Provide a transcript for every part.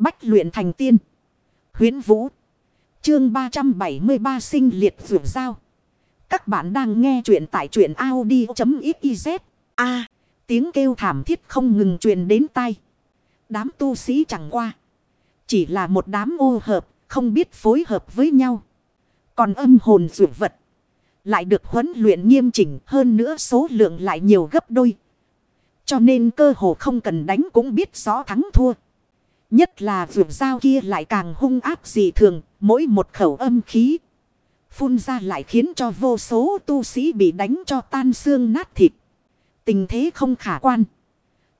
Bách luyện thành tiên. Huyến Vũ. Chương 373 sinh liệt vượt giao. Các bạn đang nghe truyện tại truyện Audi.xyz. A. tiếng kêu thảm thiết không ngừng truyền đến tai. Đám tu sĩ chẳng qua. Chỉ là một đám ô hợp, không biết phối hợp với nhau. Còn âm hồn dụ vật. Lại được huấn luyện nghiêm chỉnh hơn nữa số lượng lại nhiều gấp đôi. Cho nên cơ hồ không cần đánh cũng biết rõ thắng thua. Nhất là vượt dao kia lại càng hung ác dị thường, mỗi một khẩu âm khí. Phun ra lại khiến cho vô số tu sĩ bị đánh cho tan xương nát thịt. Tình thế không khả quan.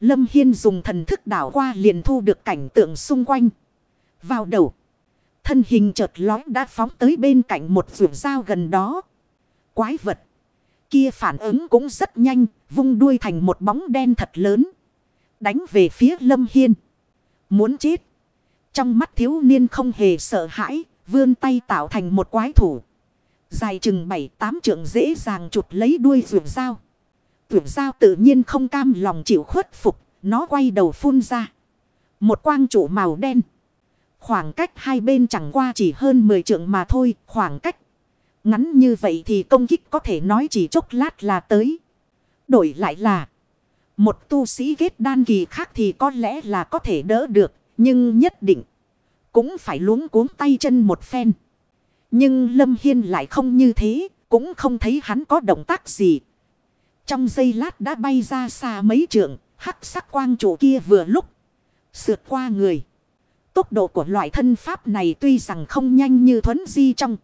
Lâm Hiên dùng thần thức đảo qua liền thu được cảnh tượng xung quanh. Vào đầu. Thân hình chợt lói đã phóng tới bên cạnh một vườn dao gần đó. Quái vật. Kia phản ứng cũng rất nhanh. Vung đuôi thành một bóng đen thật lớn. Đánh về phía Lâm Hiên. Muốn chết. Trong mắt thiếu niên không hề sợ hãi. Vươn tay tạo thành một quái thủ. Dài chừng bảy, tám trượng dễ dàng chụp lấy đuôi vượt dao. Vượt dao tự nhiên không cam lòng chịu khuất phục. Nó quay đầu phun ra. Một quang trụ màu đen. Khoảng cách hai bên chẳng qua chỉ hơn 10 trượng mà thôi. Khoảng cách ngắn như vậy thì công kích có thể nói chỉ chốc lát là tới. Đổi lại là. Một tu sĩ kết đan kỳ khác thì có lẽ là có thể đỡ được. Nhưng nhất định. Cũng phải luống cuốn tay chân một phen. Nhưng Lâm Hiên lại không như thế. Cũng không thấy hắn có động tác gì. Trong giây lát đã bay ra xa mấy trượng. Hắc sắc quang chủ kia vừa lúc. Sượt qua người. Tốc độ của loại thân pháp này tuy rằng không nhanh như thuấn di trong.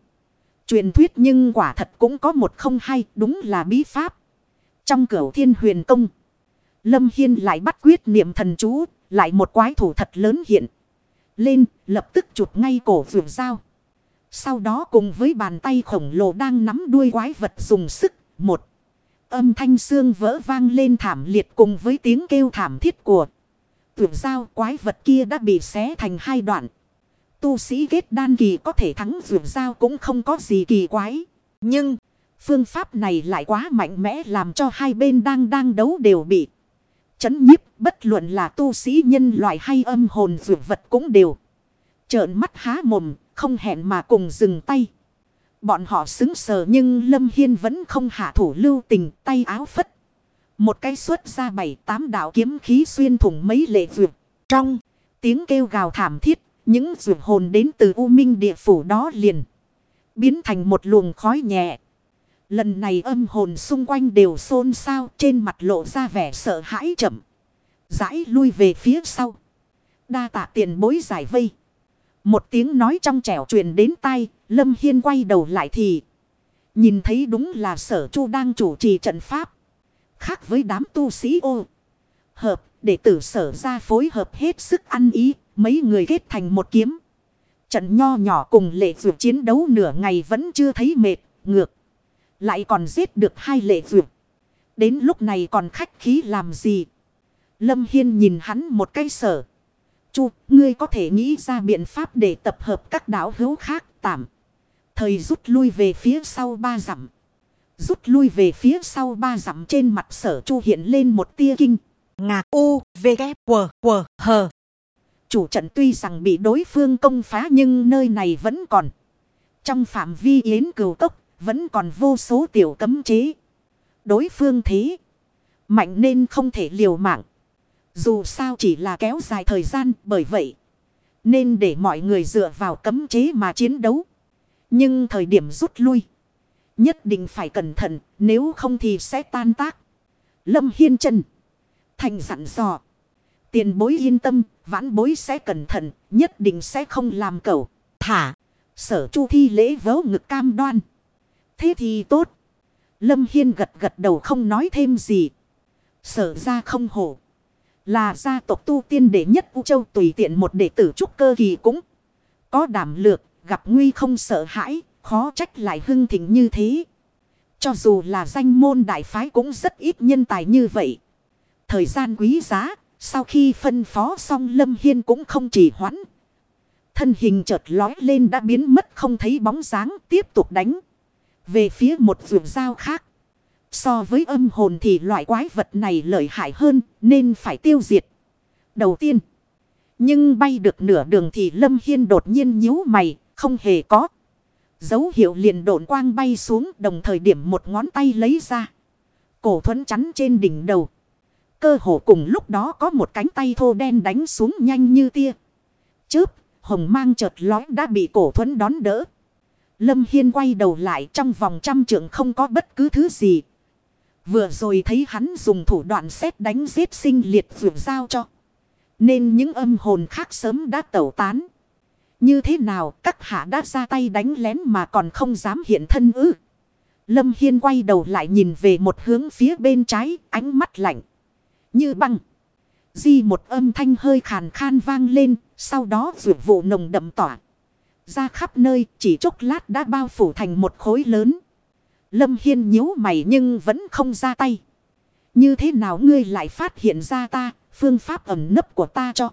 Truyền thuyết nhưng quả thật cũng có một không hay đúng là bí pháp. Trong cửu thiên huyền công. Lâm Hiên lại bắt quyết niệm thần chú. Lại một quái thủ thật lớn hiện. Lên, lập tức chụp ngay cổ vườn dao. Sau đó cùng với bàn tay khổng lồ đang nắm đuôi quái vật dùng sức. Một. Âm thanh xương vỡ vang lên thảm liệt cùng với tiếng kêu thảm thiết của Tưởng giao quái vật kia đã bị xé thành hai đoạn. Tu sĩ kết đan kỳ có thể thắng tuyển giao cũng không có gì kỳ quái. Nhưng, phương pháp này lại quá mạnh mẽ làm cho hai bên đang đang đấu đều bị chấn nhiếp. Bất luận là tu sĩ nhân loại hay âm hồn tuyển vật cũng đều. Trợn mắt há mồm, không hẹn mà cùng dừng tay. Bọn họ xứng sờ nhưng Lâm Hiên vẫn không hạ thủ lưu tình tay áo phất. Một cái xuất ra bảy tám đạo kiếm khí xuyên thủng mấy lệ vượt. Trong tiếng kêu gào thảm thiết, những vượt hồn đến từ U Minh địa phủ đó liền. Biến thành một luồng khói nhẹ. Lần này âm hồn xung quanh đều xôn xao trên mặt lộ ra vẻ sợ hãi chậm. Giải lui về phía sau. Đa tạ tiền bối giải vây. Một tiếng nói trong trẻo truyền đến tai, Lâm Hiên quay đầu lại thì. Nhìn thấy đúng là sở chu đang chủ trì trận pháp. Khác với đám tu sĩ ô. Hợp, để tử sở ra phối hợp hết sức ăn ý, mấy người kết thành một kiếm. Trận nho nhỏ cùng lệ dụ chiến đấu nửa ngày vẫn chưa thấy mệt, ngược. Lại còn giết được hai lệ vượt. Đến lúc này còn khách khí làm gì? Lâm Hiên nhìn hắn một cái sở. Chu, ngươi có thể nghĩ ra biện pháp để tập hợp các đảo hữu khác tạm. Thời rút lui về phía sau ba dặm. Rút lui về phía sau ba dặm trên mặt sở chu hiện lên một tia kinh. Ngạc u, v, k, w, w, h. Chủ trận tuy rằng bị đối phương công phá nhưng nơi này vẫn còn. Trong phạm vi yến cửu cốc, vẫn còn vô số tiểu cấm chế. Đối phương thế. Mạnh nên không thể liều mạng. Dù sao chỉ là kéo dài thời gian bởi vậy. Nên để mọi người dựa vào cấm chế mà chiến đấu. Nhưng thời điểm rút lui. Nhất định phải cẩn thận, nếu không thì sẽ tan tác. Lâm Hiên Trần. Thành dặn dò. Tiền bối yên tâm, vãn bối sẽ cẩn thận, nhất định sẽ không làm cẩu. Thả. Sở chu thi lễ vớ ngực cam đoan. Thế thì tốt. Lâm Hiên gật gật đầu không nói thêm gì. Sở ra không hổ. Là gia tộc tu tiên đệ nhất U Châu tùy tiện một đệ tử trúc cơ kỳ cũng. Có đảm lược, gặp nguy không sợ hãi, Khó trách lại hưng thịnh như thế. Cho dù là danh môn đại phái cũng rất ít nhân tài như vậy. Thời gian quý giá, sau khi phân phó xong Lâm Hiên cũng không chỉ hoãn. Thân hình chợt lói lên đã biến mất không thấy bóng dáng tiếp tục đánh. Về phía một vườn dao khác. So với âm hồn thì loại quái vật này lợi hại hơn nên phải tiêu diệt. Đầu tiên, Nhưng bay được nửa đường thì Lâm Hiên đột nhiên nhíu mày, không hề có. Dấu hiệu liền độn quang bay xuống đồng thời điểm một ngón tay lấy ra. Cổ thuẫn chắn trên đỉnh đầu. Cơ hồ cùng lúc đó có một cánh tay thô đen đánh xuống nhanh như tia. Chớp, hồng mang chợt lói đã bị cổ thuẫn đón đỡ. Lâm Hiên quay đầu lại trong vòng trăm trượng không có bất cứ thứ gì. Vừa rồi thấy hắn dùng thủ đoạn xét đánh giết sinh liệt vượt giao cho. Nên những âm hồn khác sớm đã tẩu tán. Như thế nào, các hạ đã ra tay đánh lén mà còn không dám hiện thân ư. Lâm Hiên quay đầu lại nhìn về một hướng phía bên trái, ánh mắt lạnh. Như băng. Di một âm thanh hơi khàn khan vang lên. Sau đó vượt vụ nồng đậm tỏa. Ra khắp nơi chỉ chốc lát đã bao phủ thành một khối lớn. Lâm Hiên nhíu mày nhưng vẫn không ra tay. Như thế nào ngươi lại phát hiện ra ta, phương pháp ẩm nấp của ta cho.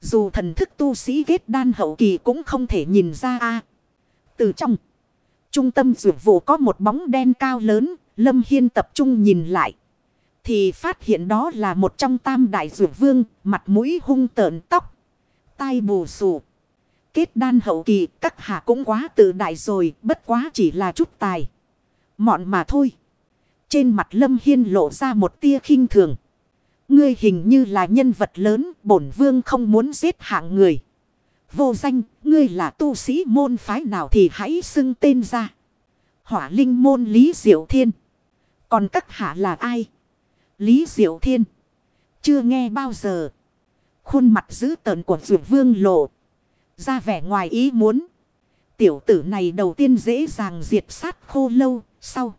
Dù thần thức tu sĩ ghét đan hậu kỳ cũng không thể nhìn ra a Từ trong trung tâm rượu vụ có một bóng đen cao lớn, Lâm Hiên tập trung nhìn lại. Thì phát hiện đó là một trong tam đại rượu vương, mặt mũi hung tợn tóc. Tai bù sụp. Kết đan hậu kỳ các hạ cũng quá tự đại rồi, bất quá chỉ là chút tài. Mọn mà thôi. Trên mặt Lâm Hiên lộ ra một tia khinh thường. Ngươi hình như là nhân vật lớn, bổn vương không muốn giết hạng người. Vô danh, ngươi là tu sĩ môn phái nào thì hãy xưng tên ra. Hỏa linh môn Lý Diệu Thiên. Còn các hạ là ai? Lý Diệu Thiên. Chưa nghe bao giờ. Khuôn mặt dữ tợn của Dược Vương lộ. Ra vẻ ngoài ý muốn. Tiểu tử này đầu tiên dễ dàng diệt sát khô lâu. Sau.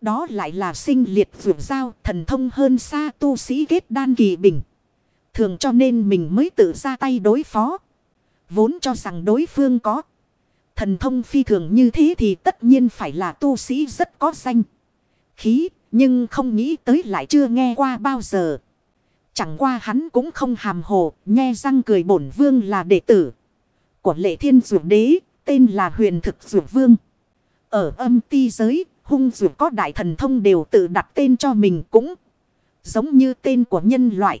Đó lại là sinh liệt vượt giao thần thông hơn xa tu sĩ kết đan kỳ bình. Thường cho nên mình mới tự ra tay đối phó. Vốn cho rằng đối phương có. Thần thông phi thường như thế thì tất nhiên phải là tu sĩ rất có danh. Khí nhưng không nghĩ tới lại chưa nghe qua bao giờ. Chẳng qua hắn cũng không hàm hồ, nghe răng cười bổn vương là đệ tử. Của lệ thiên dụ đế, tên là huyền thực dụ vương. Ở âm ti giới, hung dụ có đại thần thông đều tự đặt tên cho mình cũng giống như tên của nhân loại.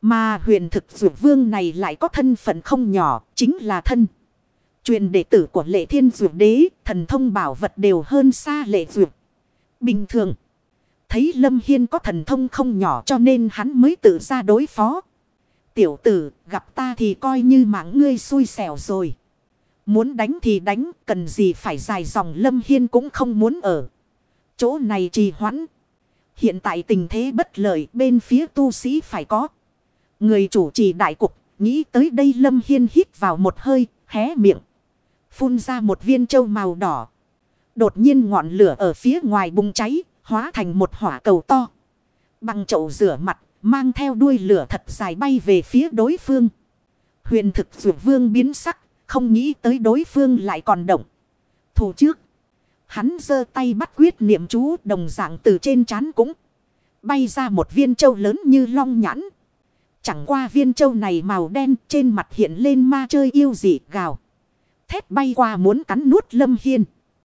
Mà huyền thực dụ vương này lại có thân phận không nhỏ, chính là thân. Truyền đệ tử của lệ thiên dụ đế, thần thông bảo vật đều hơn xa lệ dụ. Bình thường thấy Lâm Hiên có thần thông không nhỏ cho nên hắn mới tự ra đối phó. Tiểu tử, gặp ta thì coi như mạng ngươi xui xẻo rồi. Muốn đánh thì đánh, cần gì phải dài dòng Lâm Hiên cũng không muốn ở. Chỗ này trì hoãn. Hiện tại tình thế bất lợi bên phía tu sĩ phải có. Người chủ trì đại cục, nghĩ tới đây Lâm Hiên hít vào một hơi, hé miệng. Phun ra một viên châu màu đỏ. Đột nhiên ngọn lửa ở phía ngoài bùng cháy, Hóa thành một hỏa cầu to. Bằng chậu rửa mặt. Mang theo đuôi lửa thật dài bay về phía đối phương. Huyền thực dụ vương biến sắc. Không nghĩ tới đối phương lại còn động. Thủ trước. Hắn giơ tay bắt quyết niệm chú đồng dạng từ trên trán cũng. Bay ra một viên châu lớn như long nhãn. Chẳng qua viên châu này màu đen trên mặt hiện lên ma chơi yêu dị gào. Thét bay qua muốn cắn nuốt lâm hiên.